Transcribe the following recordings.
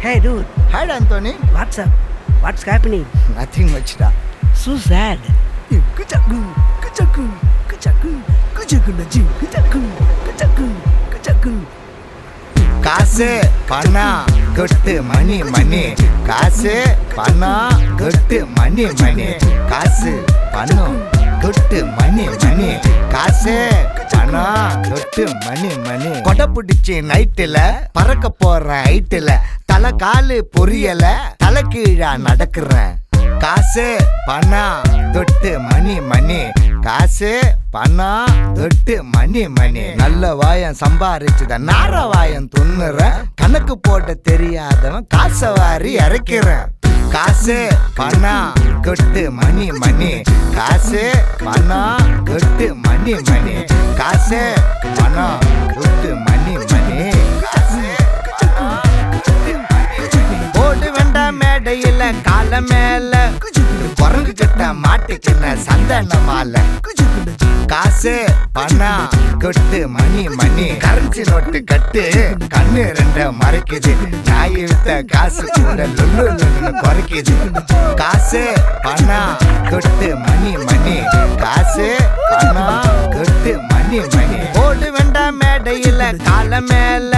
Hey dude, Hi, Anthony. what's up? What's happening? Nothing much, da. So sad. Kuchaku, kuchaku, kuchaku, kuchaku naji, kuchaku, kuchaku, kuchaku. காசு பணம் கொட்டு மணி மணி காசு பணம் கொட்டு மணி மணி காசு பணம் கொட்டு மணி மணி காசு பணம் கொட்டு மணி மணி கொடை பிடிச்சி நைட்டுல பறக்க போற ஹைட்டுல தலை காலு பொரியல தலை கீழா நடக்கிறேன் காசு பணம் தொட்டு மணி மணி. காசு பணம் தொட்டு மணி மணி. நல்ல வாயம் சம்பாரிச்சுத நார வாயம் துண்ணுறேன் கணக்கு போட்ட தெரியாதவன் காசை வாரி இறக்கிறேன் காசு பணம் தொட்டு மணி மணி. காசு பணம் தொட்டு மணி மணி. காசு பணம் வேண்டாம் கால மேல. குரங்கு கிட்ட மாட்டுக்கின சந்தன மாலை காசு பணம் கொட்டு மணி மணி கரன்சி நோட்டு கட்டு. கண்ணு ரெண்ட மறைக்குது. நாய் வித்த காசு கூட லுல்லு லுல்லுன்னு குறைக்குது. காசு பணம் கொட்டு மணி மணி. காசு பணம் கொட்டு மணி மணி. போடு வேண்டாம் மேடையில கால மேல.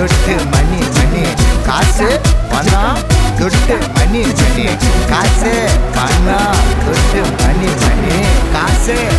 துட்டு மணி மணி. காசு பணம். துட்டு மணி மணி. காசு பணம். துட்டு மணி மணி. காசு